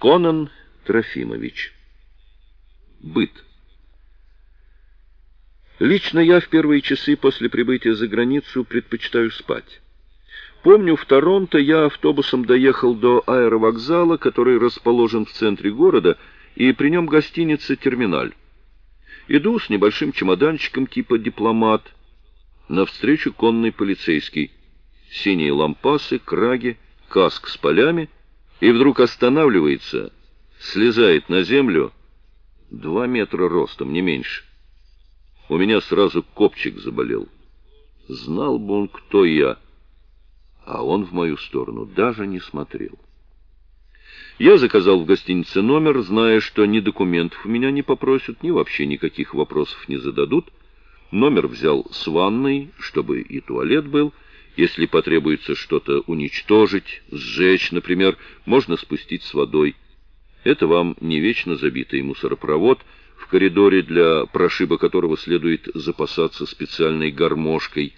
Конан Трофимович. Быт. Лично я в первые часы после прибытия за границу предпочитаю спать. Помню, в Торонто я автобусом доехал до аэровокзала, который расположен в центре города, и при нем гостиница «Терминаль». Иду с небольшим чемоданчиком типа «Дипломат». Навстречу конный полицейский. Синие лампасы, краги, каск с полями. И вдруг останавливается, слезает на землю. Два метра ростом, не меньше. У меня сразу копчик заболел. Знал бы он, кто я а он в мою сторону даже не смотрел. Я заказал в гостинице номер, зная, что ни документов у меня не попросят, ни вообще никаких вопросов не зададут. Номер взял с ванной, чтобы и туалет был. Если потребуется что-то уничтожить, сжечь, например, можно спустить с водой. Это вам не вечно забитый мусоропровод, в коридоре для прошиба которого следует запасаться специальной гармошкой.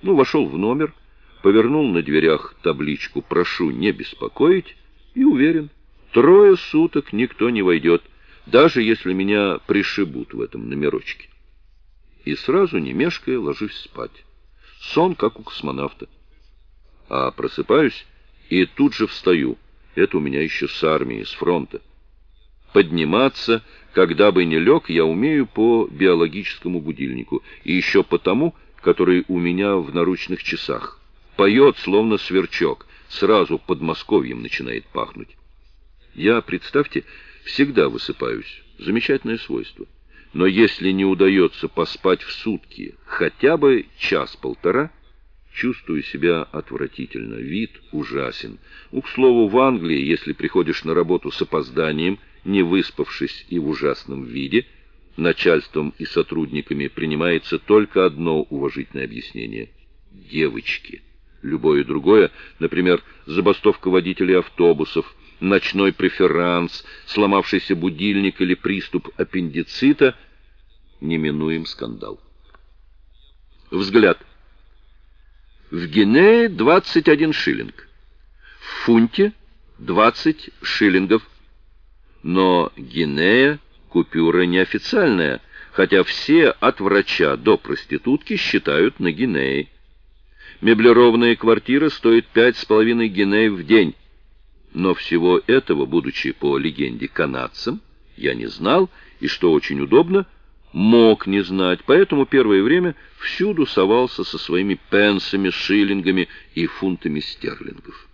Ну, вошел в номер, повернул на дверях табличку «Прошу не беспокоить» и уверен, трое суток никто не войдет, даже если меня пришибут в этом номерочке. И сразу, не мешкая, ложусь спать. Сон, как у космонавта. А просыпаюсь и тут же встаю. Это у меня еще с армии, с фронта. Подниматься, когда бы не лег, я умею по биологическому будильнику, и еще по тому, который у меня в наручных часах поет, словно сверчок, сразу под Московьем начинает пахнуть. Я, представьте, всегда высыпаюсь. Замечательное свойство. Но если не удается поспать в сутки хотя бы час-полтора, чувствую себя отвратительно, вид ужасен. Ну, к слову, в Англии, если приходишь на работу с опозданием, не выспавшись и в ужасном виде, начальством и сотрудниками принимается только одно уважительное объяснение – девочки. Любое другое, например, забастовка водителей автобусов, ночной преферанс, сломавшийся будильник или приступ аппендицита, неминуем скандал. Взгляд. В Гинее 21 шиллинг. В фунте 20 шиллингов. Но Гинея купюра неофициальная, хотя все от врача до проститутки считают на Гинее. Меблированная квартира стоит пять с половиной гиней в день. Но всего этого, будучи по легенде канадцем, я не знал, и, что очень удобно, мог не знать, поэтому первое время всюду совался со своими пенсами, шиллингами и фунтами стерлингов.